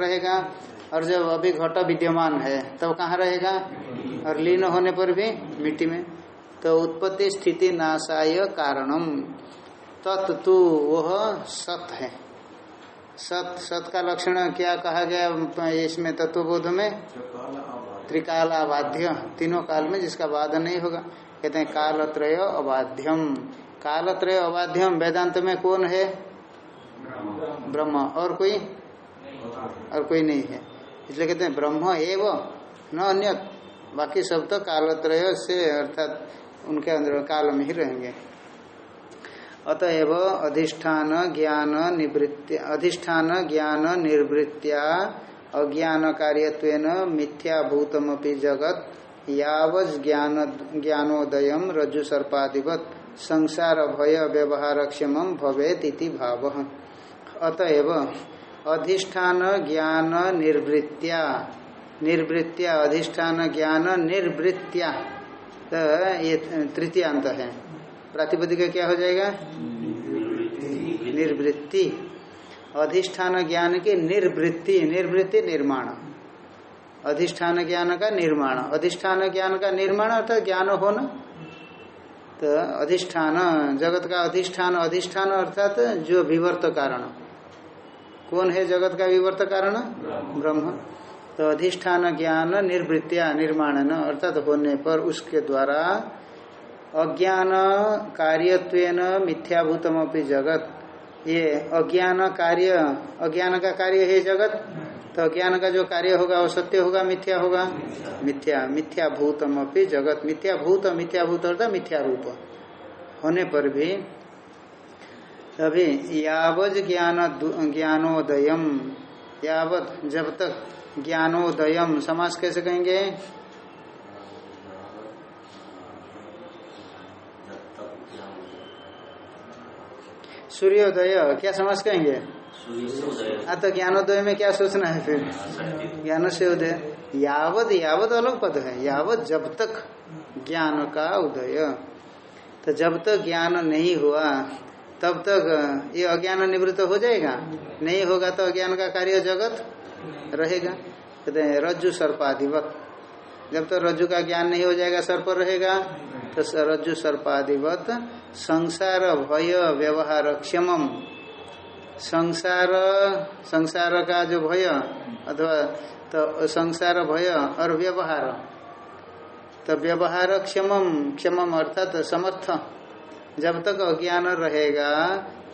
रहेगा। और जब अभी घट विद्यमान है, तब कहाँ रहेगा? और लीन होने पर भी मिट्टी में। तो उत्पत्ति स्थिति नाशाय कारणम। तत्तु वह सत है। सत सत का लक्षण क्या कहा गया? इसमें तत्वबोध में? त्रिकाल अबाध्य। तीनों काल में जिसका बाध नहीं होगा। कहते हैं कालत्रय अबाध्यम। कालत्रय अबाध्यम वेदांत में कौन है? ब्रह्म। और कोई? और कोई नहीं है। इसलिए कहते हैं ब्रह्म एव न अन्य बाकी सब तो कालत्रय से अर्थात उनके अंदर काल में ही रहेंगे। अतएव अधिष्ठान ज्ञान निवृत्ति, अधिष्ठान ज्ञान निर्वृत्तिया अज्ञान कार्यत्वेन मिथ्याभूतमपि जगत, यावज ज्ञान, ज्ञानोदय रज्जु सर्पादिवत संसार भय व्यवहार क्षम भवेत भाव। अतएव अधिष्ठान ज्ञान निर्वृत्तिया निर्वृत्तिया, अधिष्ठान ज्ञान निर्वृत्तिया। तो ये तृतीयांत है। प्रातिपदिक क्या हो जाएगा? निर्वृत्ति। अधिष्ठान ज्ञान की निर्वृत्ति निर्वृत्ति निर्माण। अधिष्ठान ज्ञान का निर्माण। अधिष्ठान ज्ञान का निर्माण अर्थात ज्ञान होना। तो अधिष्ठान जगत का अधिष्ठान अधिष्ठान अर्थात जो विवर्त कारण। कौन है जगत का विवर्त कारण? ब्रह्म। तो अधिष्ठान ज्ञान निर्वृत्तिया निर्माण अर्थात होने पर उसके द्वारा अज्ञान कार्यत्वेन मिथ्याभूतमपि जगत। ये अज्ञान कार्य, अज्ञान का कार्य है जगत? तो अज्ञान का जो कार्य होगा, वो सत्य होगा, मिथ्या होगा? मिथ्या। मिथ्या भूतम अपनी जगत। मिथ्या भूत मिथ्या भूत अर्थात मिथ्या रूप होने पर भी अभी यावज ज्ञान ज्ञानोदयम। यावत जब तक ज्ञानोदयम समास कैसे कहेंगे? सूर्योदय क्या समास कहेंगे? हाँ तो ज्ञानोदय में क्या सोचना है फिर? ज्ञान से उदय यावत यावत अलग पद है। यावत जब तक ज्ञान का उदय। तो जब तक ज्ञान नहीं हुआ तब तक ये अज्ञान निवृत्त हो जाएगा? नहीं होगा तो अज्ञान का कार्य जगत रहेगा। कहते हैं, रज्जु सर्पाधिवत जब तक रज्जु का ज्ञान नहीं हो जाएगा सर्प रहेगा तो रज्जु सर्पाधिवत संसार भय व्यवहार क्षम संसार संसार का जो भय, अथवा तो संसार भय और व्यवहार। तो व्यवहार क्षमम क्षमम अर्थात समर्थ। जब तक अज्ञान रहेगा,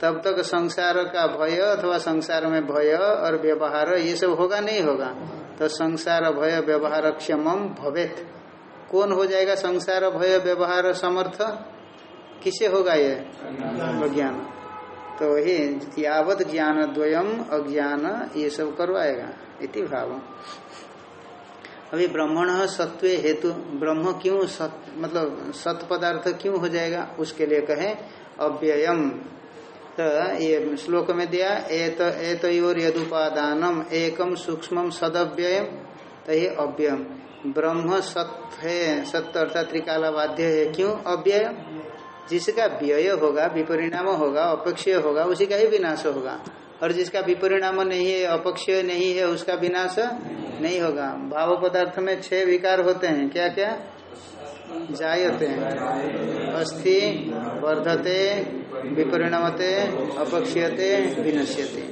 तब तक संसार का भय अथवा संसार में भय और व्यवहार, ये सब होगा नहीं होगा? तो संसार भय व्यवहार क्षमम भवेत। कौन हो जाएगा संसार भय व्यवहार समर्थ? किसे होगा ये? अज्ञान। तो ही यावत ज्ञान द्वयम अज्ञान ये सब करवाएगा। इति भाव अभी ब्रह्मण सत्व हेतु, ब्रह्म क्यों सत मतलब सत पदार्थ क्यों हो जाएगा? उसके लिए कहे अव्ययम। तो ये श्लोक में दिया, एत, एतयोर यदुपादानम एकम सूक्ष्म सदव्ययम तो ये अव्ययम। ब्रह्म सत्य है सत्य अर्थात त्रिकाला बाध्य है, क्यों? अव्यय। जिसका व्यय होगा, विपरिणाम होगा, अपक्षय होगा, उसी का ही विनाश होगा। और जिसका विपरिणाम नहीं है, अपक्षय नहीं है, उसका विनाश नहीं होगा। भाव पदार्थ में छह विकार होते हैं। क्या क्या जायते हैं अस्थि वर्धते, विपरिणामते, अपक्षयते, विनश्यते।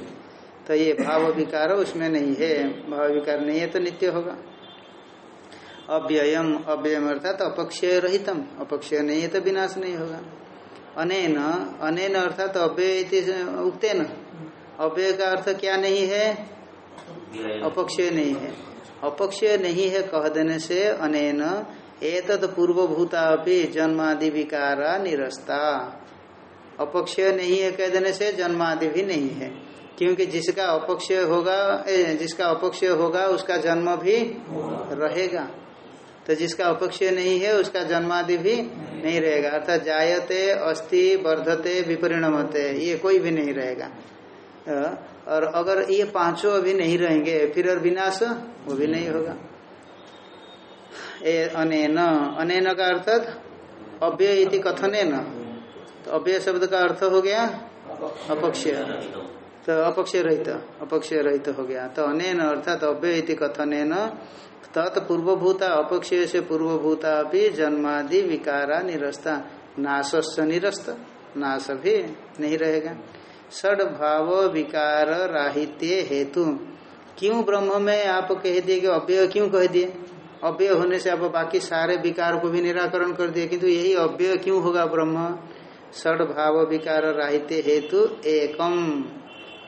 तो ये भाव विकार उसमें नहीं है। भाव विकार नहीं है तो नित्य होगा। अव्ययम अव्ययम अर्थात अपक्षय रहितम। अपक्षय नहीं है तो विनाश नहीं होगा। अनेन अनेन अर्थात अव्यय उगते उक्तेन। अव्यय का अर्थ क्या नहीं है? अपक्षय नहीं है। अपक्षय नहीं है कह देने से अनेन एतद पूर्वभूता भी जन्मादि विकारा निरस्ता। अपक्षय नहीं है कह देने से जन्मादि भी नहीं है। क्योंकि जिसका अपक्षय होगा जिसका अपक्षय होगा उसका जन्म भी रहेगा। तो जिसका अपक्षय नहीं है उसका जन्मादि भी नहीं रहेगा। अर्थात जायते अस्थि वर्धते विपरिणमते ये कोई भी नहीं रहेगा। और अगर ये पाँचों अभी नहीं रहेंगे, फिर और विनाश, वो भी नहीं होगा। अनेन अनेन का अर्थात अव्यय कथने न तो अव्यय शब्द का अर्थ हो गया अपक्षय। तो अपक्षय रहित अपक्षय रहित हो गया। तो अनेन अर्थात अव्यय कथने न तत्पूर्वभूता, अपक्षय से पूर्वभूता भी जन्मादि विकारा निरस्ता। नाश निरस्त, नाश भी नहीं रहेगा। षड भाव विकार राहित्य हेतु। क्यों ब्रह्म में आप कह दिए कि अव्यय क्यों कह दिए? अव्यय होने से आप बाकी सारे विकार को भी निराकरण कर दिए किंतु यही अव्यय क्यों होगा ब्रह्म? षड भाव विकार राहित्य हेतु एकम।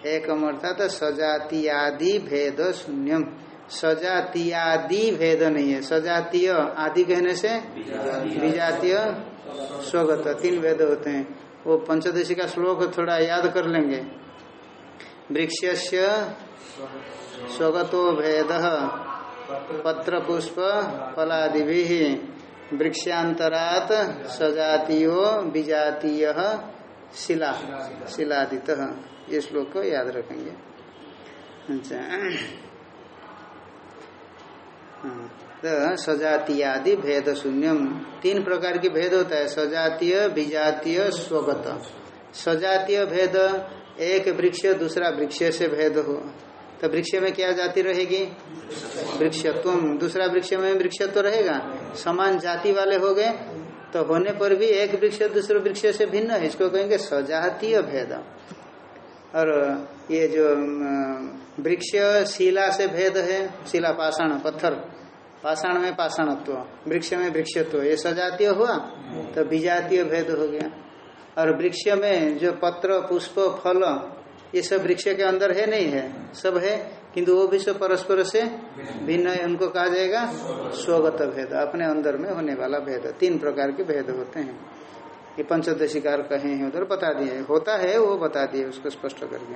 एकम अर्थात सजातीयादि भेद शून्यम। सजातीयादि भेद नहीं है। सजातीय आदि कहने से? विजातीय। स्वगत तीन भेद होते हैं। वो पंचदशी का श्लोक थोड़ा याद कर लेंगे। वृक्ष स्वगतो भेद पत्र पुष्प फलादि वृक्षांतरात सजातीयो विजातीय, शिला, शिलादित। ये श्लोक को याद रखेंगे। अच्छा। तो सजातीयादि भेद शून्यम। तीन प्रकार की भेद होता है, सजातीय, विजातीय, स्वगत। सजातीय भेद, एक वृक्ष, दूसरा वृक्ष से भेद हो। तो वृक्ष में क्या जाति रहेगी? वृक्षत्व दूसरा वृक्ष में वृक्षत्व रहेगा? समान जाति वाले हो गए तो होने पर भी एक वृक्ष, दूसरे वृक्ष से भिन्न है। इसको कहेंगे सजातीय भेद। और ये जो वृक्ष, शिला से भेद है शिला पाषाण पत्थर। पाषाण में पाषाणत्व, वृक्ष में वृक्षत्व, ये सजातीय हुआ तो विजातीय भेद हो गया। और वृक्ष में जो पत्र, पुष्प, फल, ये सब वृक्ष के अंदर है, नहीं है? सब है, किंतु वो भी सब परस्पर से भिन्न है, उनको कहा जाएगा स्वगत भेद, अपने अंदर में होने वाला भेद। तीन प्रकार के भेद होते हैं। ये पंचदशिकार कहे हैं, उधर बता दिए होता है, वो बता दिए, उसको स्पष्ट करके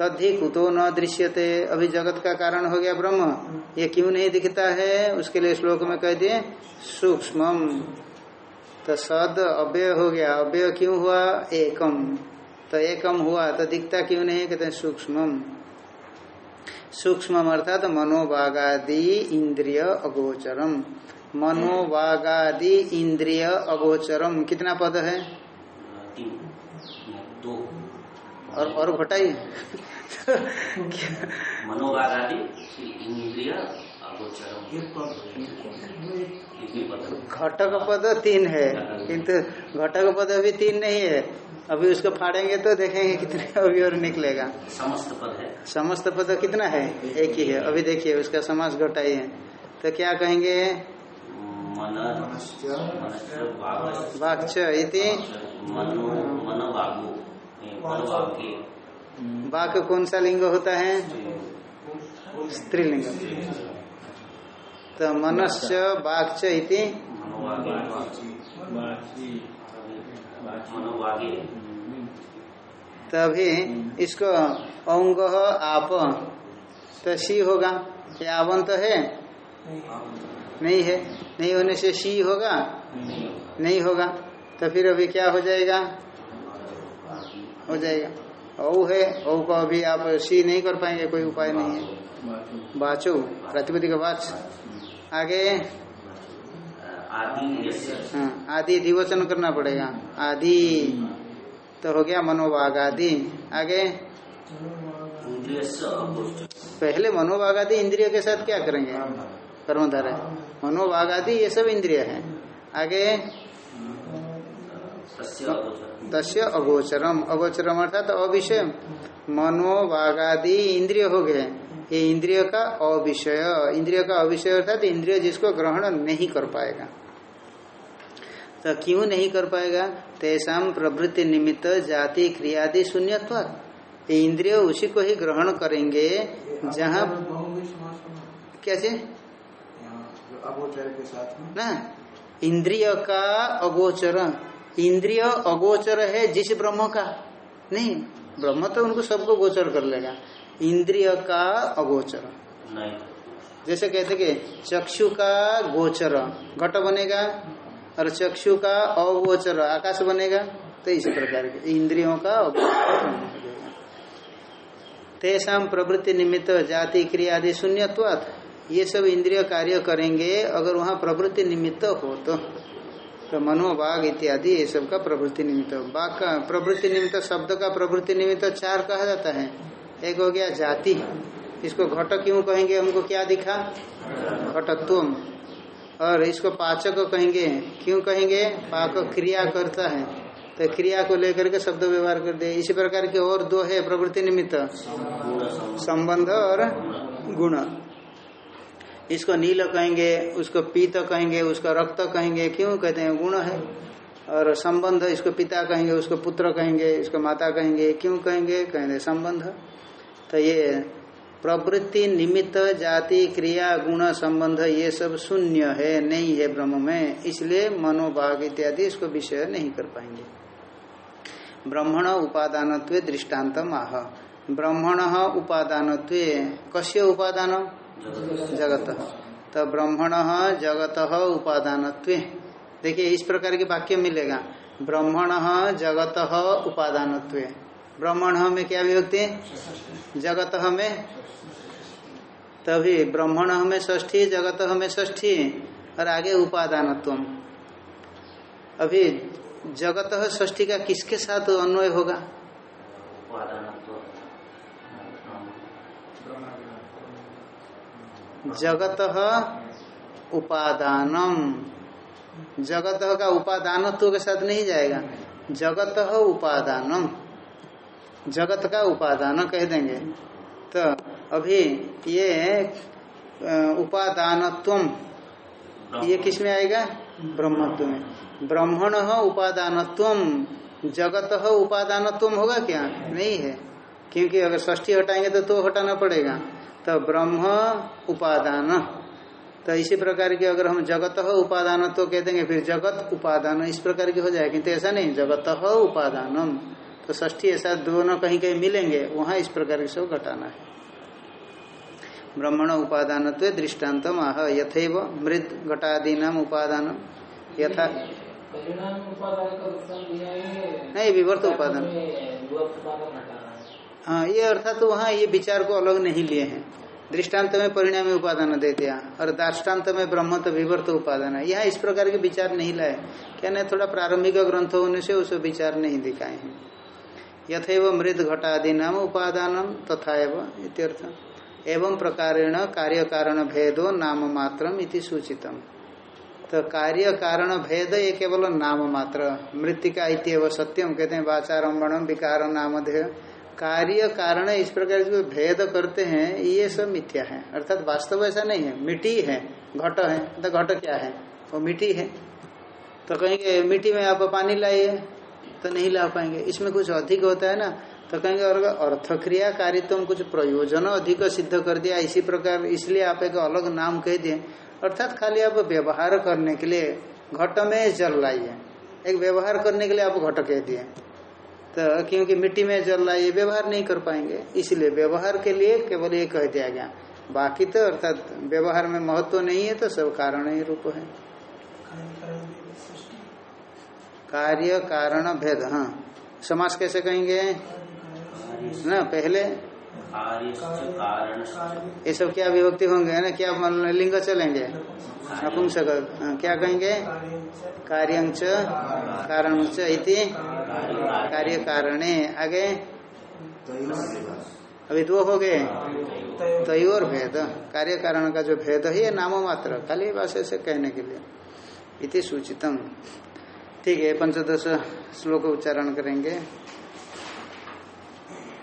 तद्धि कुतो न दृश्यते। अभी जगत का कारण हो गया ब्रह्म। ये क्यों नहीं दिखता है? उसके लिए श्लोक में कह दिए सूक्ष्म तो सद अव्यय हो गया। अव्यय क्यों हुआ? एकम। तो एकम हुआ तो दिखता क्यों नहीं? कहते हैं सूक्ष्म सूक्ष्म अर्थात मनोभागादि इंद्रिय अगोचरम। मनोवागादि इंद्रिय अगोचरम। कितना पद है? दो। और और घटाई इंद्रिय घटक पद तीन है किंतु घटक पद अभी तीन नहीं है। अभी उसको फाड़ेंगे तो देखेंगे कितने अभी और निकलेगा। समस्त पद है। समस्त पद कितना है? एक ही है। अभी देखिए उसका समास घटाई है। तो क्या कहेंगे? वाक्च इति। बाक कौन सा लिंग होता है? स्त्रीलिंग। तो मनस्य बाक्च इति? तभी इसको अंग आप। तो सी होगा। या आवंत तो है? नहीं है। नहीं होने से सी होगा? नहीं होगा। तो फिर अभी क्या हो जाएगा? हो जाएगा। औ है औ को अभी आप सी नहीं कर पाएँगे कोई उपाय नहीं है। बाचो प्रतिपति का बाच। आगे। आदि यस्य। हाँ, करना पड़ेगा। आदि तो हो गया मनोभाग आदि। आगे। पहले मनोभाग आदि इंद्रिय के साथ क्या करेंगे? कर्मधारा। मनोभाग आदि ये सब इंद्रिय है। आगे। तस्य अगोचरम। अगोचरम अर्थात अविषय मनोभागादि इंद्रिय हो गए। ये इंद्रिय का अविषय। इंद्रिय का अविषय अर्थात इंद्रिय जिसको ग्रहण नहीं कर पाएगा। तो क्यों नहीं कर पाएगा? तेसाम प्रवृत्ति निमित्त जाति क्रियादि शून्यत्व ये इंद्रिय उसी को ही ग्रहण करेंगे जहाँ कैसे अगोचर के साथ में। ना। इंद्रिय का अगोचर इंद्रिय अगोचर है जिस ब्रह्म का। नहीं ब्रह्म तो उनको सबको गोचर कर लेगा। इंद्रिय का अगोचर। नहीं। जैसे कहते कि चक्षु का गोचर घट बनेगा और चक्षु का अगोचर आकाश बनेगा तो इसी प्रकार के इंद्रियों का अगोचर। तेसाम प्रवृत्ति निमित्त जाति क्रिया आदि शून्यत्वात्। ये सब इंद्रिय कार्य करेंगे अगर वहाँ प्रवृत्ति निमित्त हो तो। तो मनोबाग इत्यादि, ये सब का प्रवृत्ति निमित्त। बाघ का प्रवृत्ति निमित्त, शब्द का प्रवृत्ति निमित्त चार कहा जाता है। एक हो गया जाति। इसको घट क्यों कहेंगे? हमको क्या दिखा? घटत्व और इसको पाचक कहेंगे। क्यों कहेंगे? पाक क्रिया करता है। तो क्रिया को लेकर के शब्द व्यवहार कर दे इसी प्रकार के और दो है प्रवृत्ति निमित्त। संबंध और गुण। इसको नील कहेंगे, उसको पीत कहेंगे, उसका रक्त कहेंगे, क्यों कहते हैं? गुण है। और संबंध इसको पिता कहेंगे, उसको पुत्र कहेंगे, इसको माता कहेंगे, क्यों कहेंगे? कहेंगे संबंध। तो ये प्रवृत्ति, निमित्त, जाति, क्रिया, गुण, संबंध, ये सब शून्य है, नहीं है ब्रह्म में। इसलिए मनोभाग इत्यादि इसको विषय नहीं कर पाएँगे। ब्रह्मण उपादान दृष्टांत आह। ब्रह्मण उपादान कश्य उपादान जगत। तो ब्रह्मण जगत उपादान देखिए, इस प्रकार के वाक्य मिलेगा। ब्रह्मण जगत उपादान ब्रह्मण में क्या विभक्ति जगत में? तभी ब्रह्मण में ष्ठी जगत में ष्ठी और आगे उपादान अभी जगत ष्ठी का किसके साथ अन्वय होगा? जगत उपादानम। जगत का उपादानत्व के साथ नहीं जाएगा। जगत उपादानम। जगत का उपादान कह देंगे। तो अभी ये उपादानत्व ये किसमें आएगा? ब्रह्मत्व में। ब्रह्मण उपादानत्व जगत उपादानत्व होगा क्या? नहीं है। क्योंकि अगर ष्ठी हटाएँगे तो तो हटाना पड़ेगा। तो ब्रह्म उपादान। तो इसी प्रकार की अगर हम जगत उपादान तो कह देंगे फिर जगत उपादान इस प्रकार की हो जाए किंतु ऐसा नहीं जगत उपादानम। तो ष्ठी ऐसा दोनों कहीं कहीं मिलेंगे वहाँ इस प्रकार की सब घटाना है। ब्रह्मण उपादान दृष्टांत आह यथैव मृद घटादीना उपादान यथा नहीं विवर्त उपादान। है, ये अर्थात तो वहाँ ये विचार को अलग नहीं लिए हैं। दृष्टांत में परिणामी उपादान दे दिया, और दार्ष्टान्त में ब्रह्म तो विवर्त उपादान है। यहाँ इस प्रकार के विचार नहीं लाए। क्या थोड़ा प्रारंभिक ग्रंथ होने से उसे विचार नहीं दिखाए हैं। यथेव मृद घटादि नाम उपादान तथा एवं इत्यर्थ। एवं प्रकारेण कार्य कारण भेदो नाम मात्रम इति सूचितम। तो कार्य कारण भेद ये केवल नाम मात्र। मृतिका इतव सत्यम कहते हैं वाचारम्भणम विकार नामधेय कार्य कारण इस प्रकार जो भेद करते हैं, ये सब मिथ्या है। अर्थात वास्तव ऐसा नहीं है। मिट्टी है, घट है तो घट क्या है? वो मिट्टी है। तो कहेंगे मिट्टी में आप पानी लाइए तो नहीं ला पाएँगे। इसमें कुछ अधिक होता है ना तो कहेंगे, और अर्थ क्रिया कारित्व कुछ प्रयोजन अधिक सिद्ध कर दिया, इसी प्रकार, इसलिए आप एक अलग नाम कह दिए। अर्थात खाली आप व्यवहार करने के लिए घट में जल लाइए। एक व्यवहार करने के लिए आप घट कह दिए। तो क्योंकि मिट्टी में जल रहा ये व्यवहार नहीं कर पाएँगे। इसलिए व्यवहार के लिए केवल ये कह दिया गया। बाकी तो अर्थात व्यवहार में महत्व तो नहीं है तो सब कारण ही रूप है। कार्य, कारण, भेद हाँ। समाज कैसे कहेंगे? ना, पहले ये सब क्या विभक्ति होंगे ना? क्या लिंग चलेंगे? नपुंसक हाँ, क्या कहेंगे? कार्यंच कारण इति कार्य कारणे आगे? अभी दो हो गए। तयोर भेद। कार्य कारण का जो भेद है ये नामो मात्र खाली भाषा से कहने के लिए। इति सूचितम। ठीक है पंचदश श्लोक उच्चारण करेंगे।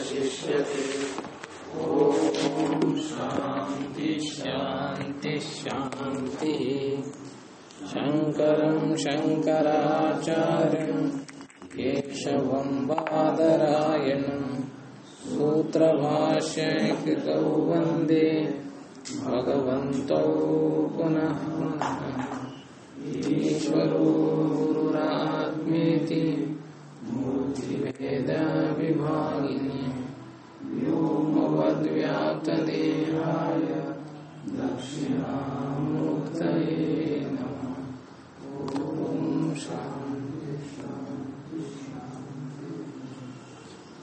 पूर्णमेवावशिष्यते ओम शांति शांति शांति शङ्करं शङ्कराचार्यं, केशवं बादरायणं, सूत्रभाष्यकृतौ वंदे भगवन्तौ पुनः ईश्वरो गुरुरात्मेति मूर्तिभेदविभागिनि व्योमवद्व्याप्तदेहाय दक्षिणामूर्तये नमः। ॐ शान्ति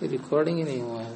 रिकॉर्डिंग ही नहीं हुआ है